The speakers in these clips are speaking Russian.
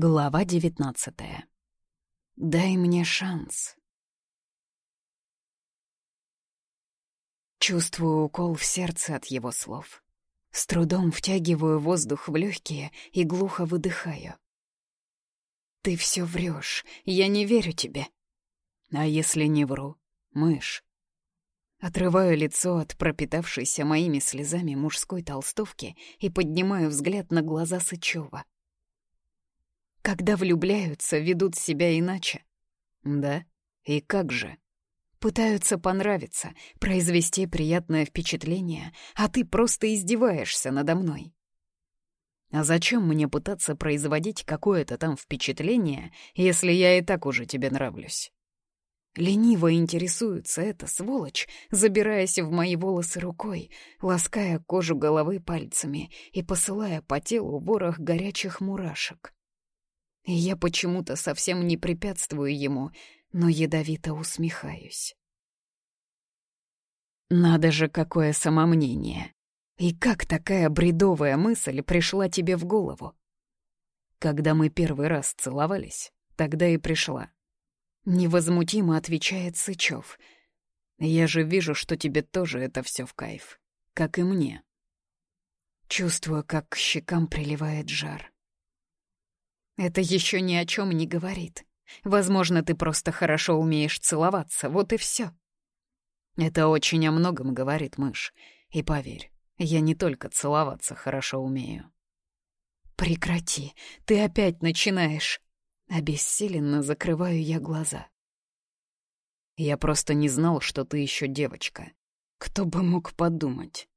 Глава девятнадцатая. Дай мне шанс. Чувствую укол в сердце от его слов. С трудом втягиваю воздух в легкие и глухо выдыхаю. Ты все врешь, я не верю тебе. А если не вру, мышь? Отрываю лицо от пропитавшейся моими слезами мужской толстовки и поднимаю взгляд на глаза Сычева. Когда влюбляются, ведут себя иначе. Да? И как же? Пытаются понравиться, произвести приятное впечатление, а ты просто издеваешься надо мной. А зачем мне пытаться производить какое-то там впечатление, если я и так уже тебе нравлюсь? Лениво интересуется эта сволочь, забираясь в мои волосы рукой, лаская кожу головы пальцами и посылая по телу ворох горячих мурашек. Я почему-то совсем не препятствую ему, но ядовито усмехаюсь. Надо же, какое самомнение. И как такая бредовая мысль пришла тебе в голову? Когда мы первый раз целовались, тогда и пришла. Невозмутимо отвечает Сычев. Я же вижу, что тебе тоже это все в кайф, как и мне. Чувствую, как к щекам приливает жар. Это еще ни о чем не говорит. Возможно, ты просто хорошо умеешь целоваться, вот и все. Это очень о многом говорит мышь. И поверь, я не только целоваться хорошо умею. Прекрати, ты опять начинаешь. Обессиленно закрываю я глаза. Я просто не знал, что ты еще девочка. Кто бы мог подумать?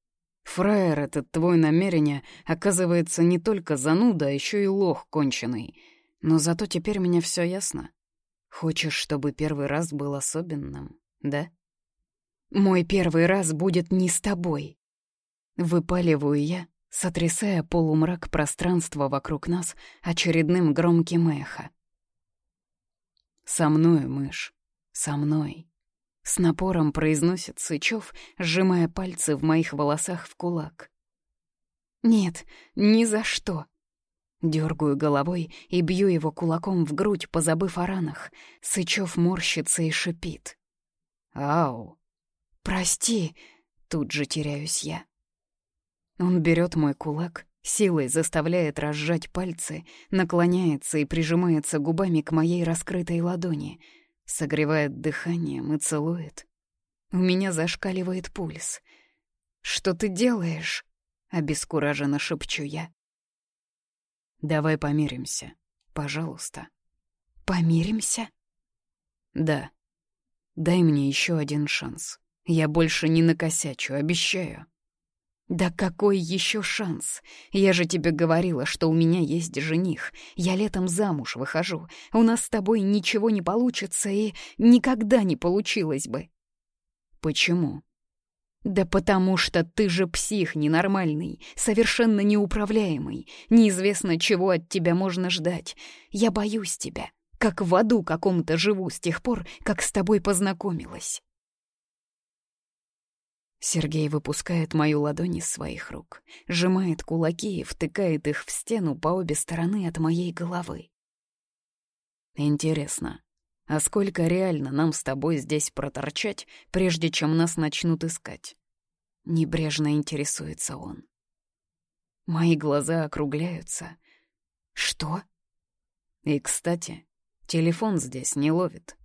Фраер этот твой намерение оказывается не только зануда, а еще и лох конченый. Но зато теперь мне все ясно. Хочешь, чтобы первый раз был особенным, да? Мой первый раз будет не с тобой. Выпаливаю я, сотрясая полумрак пространства вокруг нас очередным громким эхо. «Со мной, мышь, со мной». С напором произносит Сычев, сжимая пальцы в моих волосах в кулак. «Нет, ни за что!» Дергаю головой и бью его кулаком в грудь, позабыв о ранах. Сычев морщится и шипит. «Ау!» «Прости!» — тут же теряюсь я. Он берет мой кулак, силой заставляет разжать пальцы, наклоняется и прижимается губами к моей раскрытой ладони — согревает дыханием и целует. У меня зашкаливает пульс. «Что ты делаешь?» — обескураженно шепчу я. «Давай помиримся, пожалуйста». «Помиримся?» «Да. Дай мне еще один шанс. Я больше не накосячу, обещаю». «Да какой еще шанс? Я же тебе говорила, что у меня есть жених. Я летом замуж выхожу. У нас с тобой ничего не получится и никогда не получилось бы». «Почему?» «Да потому что ты же псих ненормальный, совершенно неуправляемый. Неизвестно, чего от тебя можно ждать. Я боюсь тебя, как в аду каком-то живу с тех пор, как с тобой познакомилась». Сергей выпускает мою ладонь из своих рук, сжимает кулаки и втыкает их в стену по обе стороны от моей головы. Интересно, а сколько реально нам с тобой здесь проторчать, прежде чем нас начнут искать? Небрежно интересуется он. Мои глаза округляются. Что? И, кстати, телефон здесь не ловит.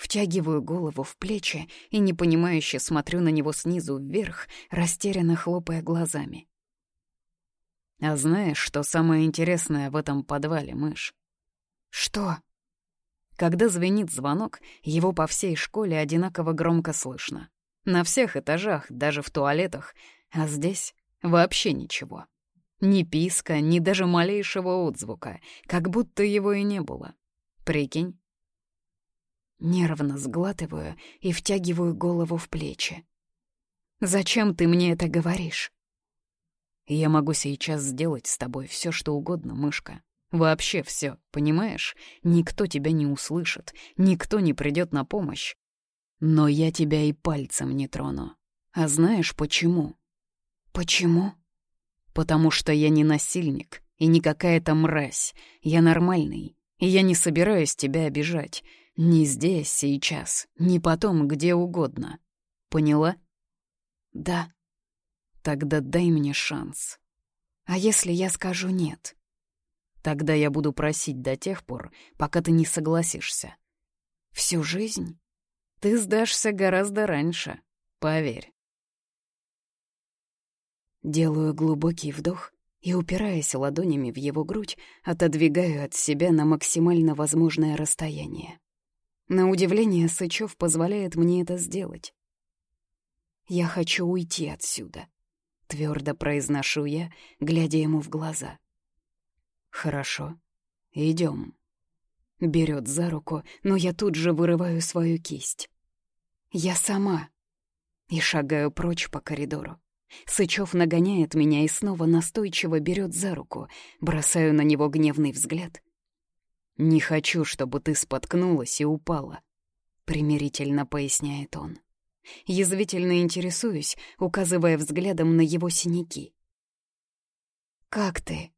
Втягиваю голову в плечи и непонимающе смотрю на него снизу вверх, растерянно хлопая глазами. А знаешь, что самое интересное в этом подвале, мышь? Что? Когда звенит звонок, его по всей школе одинаково громко слышно. На всех этажах, даже в туалетах, а здесь вообще ничего. Ни писка, ни даже малейшего отзвука, как будто его и не было. Прикинь? Нервно сглатываю и втягиваю голову в плечи. «Зачем ты мне это говоришь?» «Я могу сейчас сделать с тобой все, что угодно, мышка. Вообще все, понимаешь? Никто тебя не услышит, никто не придет на помощь. Но я тебя и пальцем не трону. А знаешь почему?» «Почему?» «Потому что я не насильник И не какая-то мразь. Я нормальный. И я не собираюсь тебя обижать. Ни здесь, сейчас, ни потом, где угодно. Поняла? Да. Тогда дай мне шанс. А если я скажу «нет»? Тогда я буду просить до тех пор, пока ты не согласишься. Всю жизнь? Ты сдашься гораздо раньше, поверь. Делаю глубокий вдох и, упираясь ладонями в его грудь, отодвигаю от себя на максимально возможное расстояние. На удивление Сычев позволяет мне это сделать. «Я хочу уйти отсюда», — твердо произношу я, глядя ему в глаза. «Хорошо, идем. Берет за руку, но я тут же вырываю свою кисть. «Я сама!» И шагаю прочь по коридору. Сычев нагоняет меня и снова настойчиво берет за руку. Бросаю на него гневный взгляд. «Не хочу, чтобы ты споткнулась и упала», — примирительно поясняет он. Язвительно интересуюсь, указывая взглядом на его синяки. «Как ты?»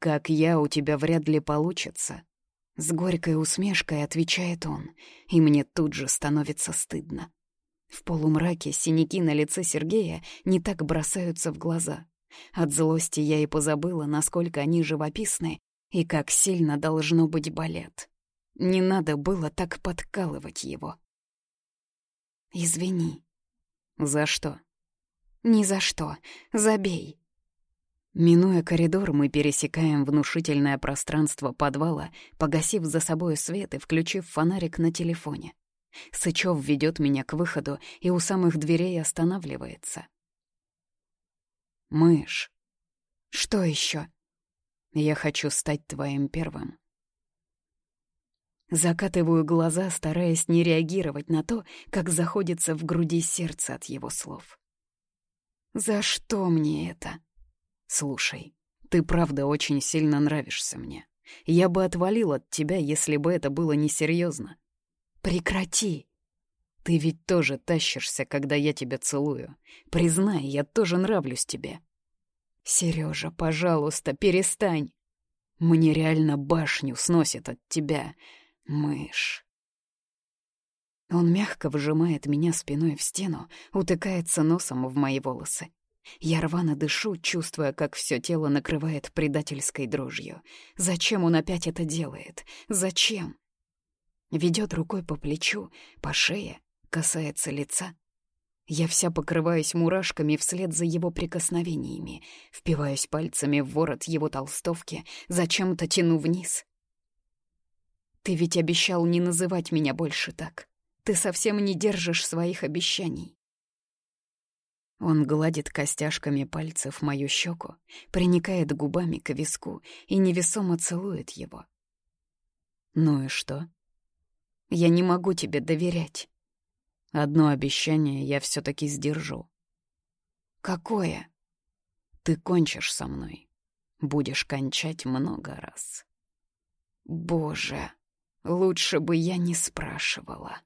«Как я, у тебя вряд ли получится», — с горькой усмешкой отвечает он, и мне тут же становится стыдно. В полумраке синяки на лице Сергея не так бросаются в глаза. От злости я и позабыла, насколько они живописны и как сильно должно быть болят. Не надо было так подкалывать его. «Извини». «За что?» «Ни за что. Забей». Минуя коридор, мы пересекаем внушительное пространство подвала, погасив за собой свет и включив фонарик на телефоне. Сычев ведет меня к выходу и у самых дверей останавливается. «Мышь». «Что еще? «Я хочу стать твоим первым». Закатываю глаза, стараясь не реагировать на то, как заходится в груди сердце от его слов. «За что мне это?» «Слушай, ты правда очень сильно нравишься мне. Я бы отвалил от тебя, если бы это было несерьезно. Прекрати. Ты ведь тоже тащишься, когда я тебя целую. Признай, я тоже нравлюсь тебе. Сережа, пожалуйста, перестань. Мне реально башню сносит от тебя, мышь. Он мягко вжимает меня спиной в стену, утыкается носом в мои волосы. Я рвано дышу, чувствуя, как все тело накрывает предательской дрожью. Зачем он опять это делает? Зачем? Ведет рукой по плечу, по шее, касается лица. Я вся покрываюсь мурашками вслед за его прикосновениями, впиваюсь пальцами в ворот его толстовки, зачем-то тяну вниз. «Ты ведь обещал не называть меня больше так. Ты совсем не держишь своих обещаний. Он гладит костяшками пальцев мою щеку, приникает губами к виску и невесомо целует его. «Ну и что?» «Я не могу тебе доверять». «Одно обещание я все таки сдержу». «Какое?» «Ты кончишь со мной. Будешь кончать много раз». «Боже, лучше бы я не спрашивала».